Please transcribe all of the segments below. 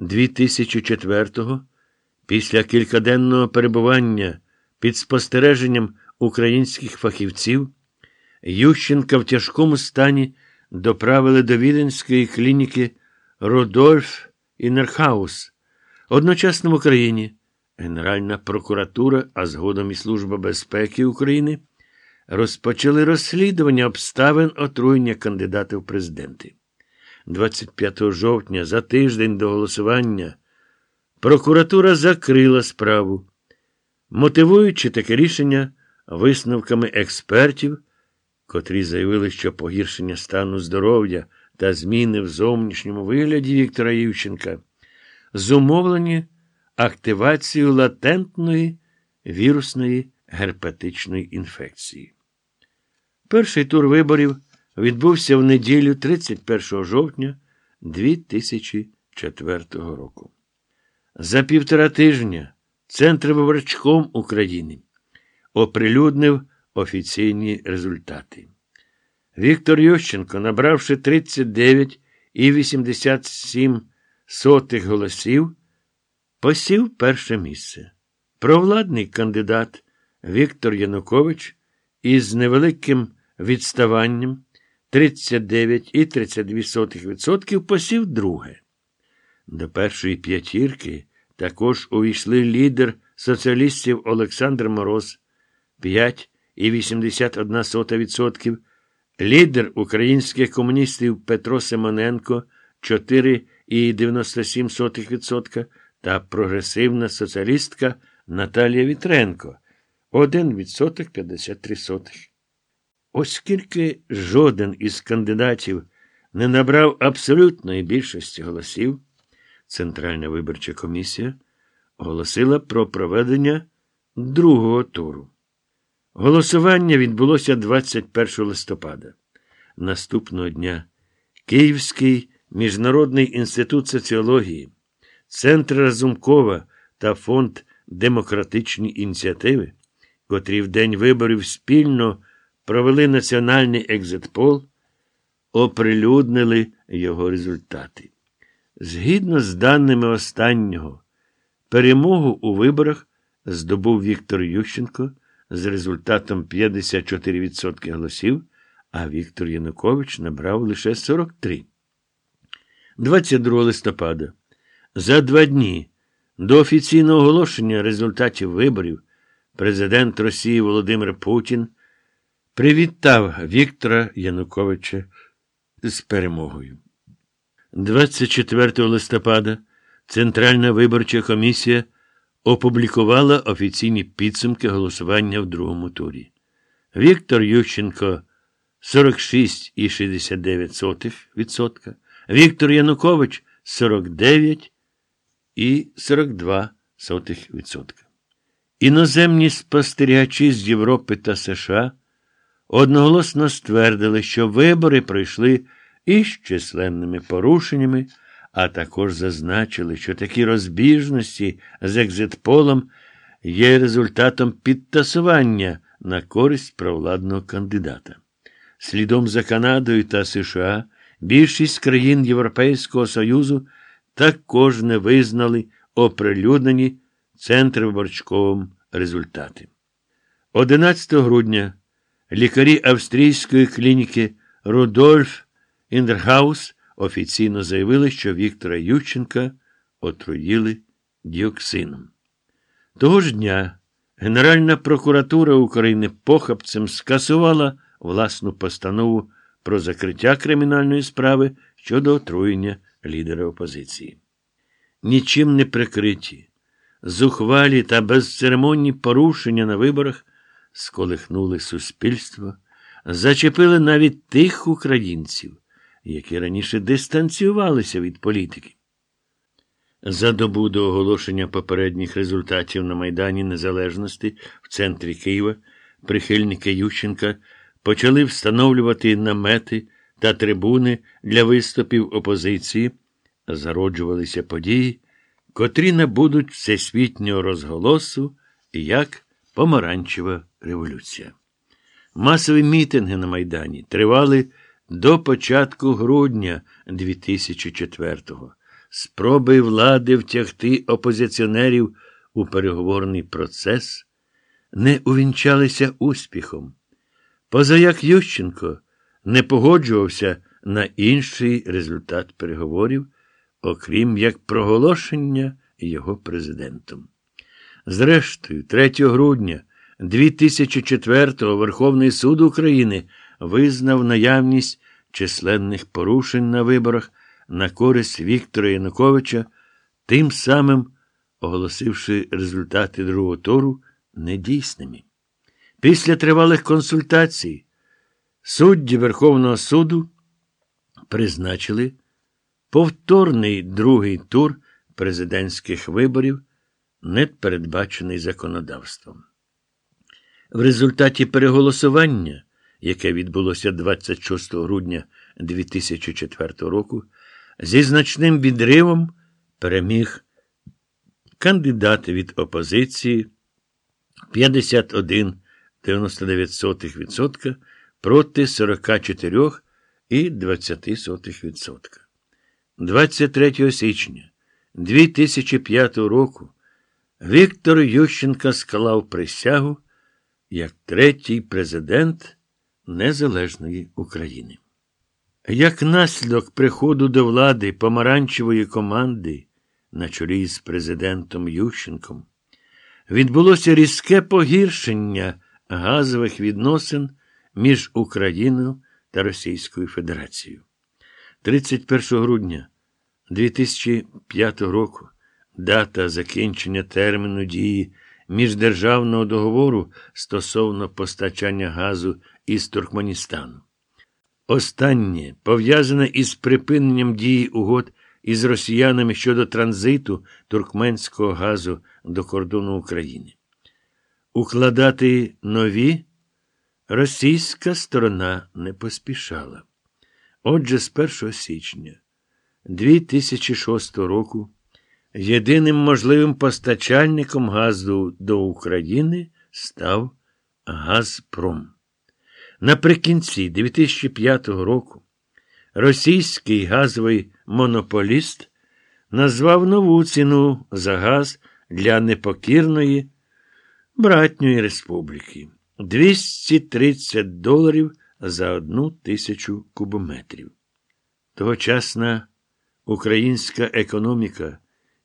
2004-го, після кількаденного перебування під спостереженням українських фахівців, Ющенка в тяжкому стані доправили до Віденської клініки Рудольфінерхаус. Одночасно в Україні Генеральна прокуратура, а згодом і Служба безпеки України розпочали розслідування обставин отруєння кандидата в президенти. 25 жовтня, за тиждень до голосування, прокуратура закрила справу, мотивуючи таке рішення висновками експертів, котрі заявили, що погіршення стану здоров'я та зміни в зовнішньому вигляді Віктора Ющенка зумовлені активацією латентної вірусної герпетичної інфекції. Перший тур виборів відбувся в неділю 31 жовтня 2004 року. За півтора тижня Центр виборчком України оприлюднив офіційні результати. Віктор Ющенко, набравши 39,87 голосів, посів перше місце. Провладний кандидат Віктор Янукович із невеликим відставанням 39,32% посів друге. До першої п'ятірки також увійшли лідер соціалістів Олександр Мороз 5,81%, лідер українських комуністів Петро Симоненко 4,97% та прогресивна соціалістка Наталія Вітренко 1,53%. Оскільки жоден із кандидатів не набрав абсолютної більшості голосів, Центральна виборча комісія оголосила про проведення другого туру. Голосування відбулося 21 листопада. Наступного дня Київський міжнародний інститут соціології, Центр Разумкова та Фонд демократичні ініціативи, котрі в день виборів спільно провели національний екзитпол, оприлюднили його результати. Згідно з даними останнього, перемогу у виборах здобув Віктор Ющенко з результатом 54% голосів, а Віктор Янукович набрав лише 43. 22 листопада. За два дні до офіційного оголошення результатів виборів президент Росії Володимир Путін привітав Віктора Януковича з перемогою. 24 листопада Центральна виборча комісія опублікувала офіційні підсумки голосування в другому турі. Віктор Ющенко 46,69%, Віктор Янукович 49,42%. Іноземні спостерігачі з Європи та США одноголосно ствердили, що вибори пройшли із численними порушеннями, а також зазначили, що такі розбіжності з екзитполом є результатом підтасування на користь провладного кандидата. Слідом за Канадою та США більшість країн Європейського Союзу також не визнали оприлюднені Центровиборчковим результати. 11 грудня лікарі австрійської клініки Рудольф Індергаус офіційно заявили, що Віктора Ющенка отруїли діоксином. Того ж дня Генеральна прокуратура України похабцем скасувала власну постанову про закриття кримінальної справи щодо отруєння лідера опозиції. Нічим не прикриті, зухвалі та безцеремонні порушення на виборах сколихнули суспільство, зачепили навіть тих українців, які раніше дистанціювалися від політики. За добу до оголошення попередніх результатів на Майдані Незалежності в центрі Києва прихильники Ющенка почали встановлювати намети та трибуни для виступів опозиції, зароджувалися події, котрі набудуть всесвітнього розголосу як помаранчева революція. Масові мітинги на Майдані тривали до початку грудня 2004-го. спроби влади втягти опозиціонерів у переговорний процес не увінчалися успіхом. Позаяк Ющенко не погоджувався на інший результат переговорів, окрім як проголошення його президентом. Зрештою, 3 грудня 2004-го Верховний суд України визнав наявність численних порушень на виборах на користь Віктора Януковича, тим самим оголосивши результати другого туру недійсними. Після тривалих консультацій судді Верховного суду призначили повторний другий тур президентських виборів, не передбачений законодавством. В результаті переголосування, яке відбулося 26 грудня 2004 року, зі значним відривом переміг кандидат від опозиції 51,99% проти 44,20%. 23 січня 2005 року Віктор Ющенко склав присягу як третій президент Незалежної України. Як наслідок приходу до влади помаранчевої команди на чолі з президентом Ющенком відбулося різке погіршення газових відносин між Україною та Російською Федерацією. 31 грудня 2005 року дата закінчення терміну дії міждержавного договору стосовно постачання газу із Туркменістану. Останнє пов'язане із припиненням дії угод із росіянами щодо транзиту туркменського газу до кордону України. Укладати нові російська сторона не поспішала. Отже, з 1 січня 2006 року єдиним можливим постачальником газу до України став Газпром. Наприкінці 2005 року російський газовий монополіст назвав нову ціну за газ для непокірної братньої республіки 230 доларів за одну тисячу кубометрів. Тогочасна українська економіка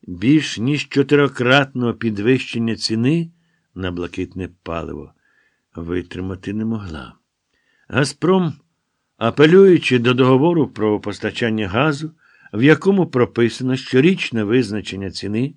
більш ніж чотирикратного підвищення ціни на блакитне паливо витримати не могла. Газпром, апелюючи до договору про постачання газу, в якому прописано щорічне визначення ціни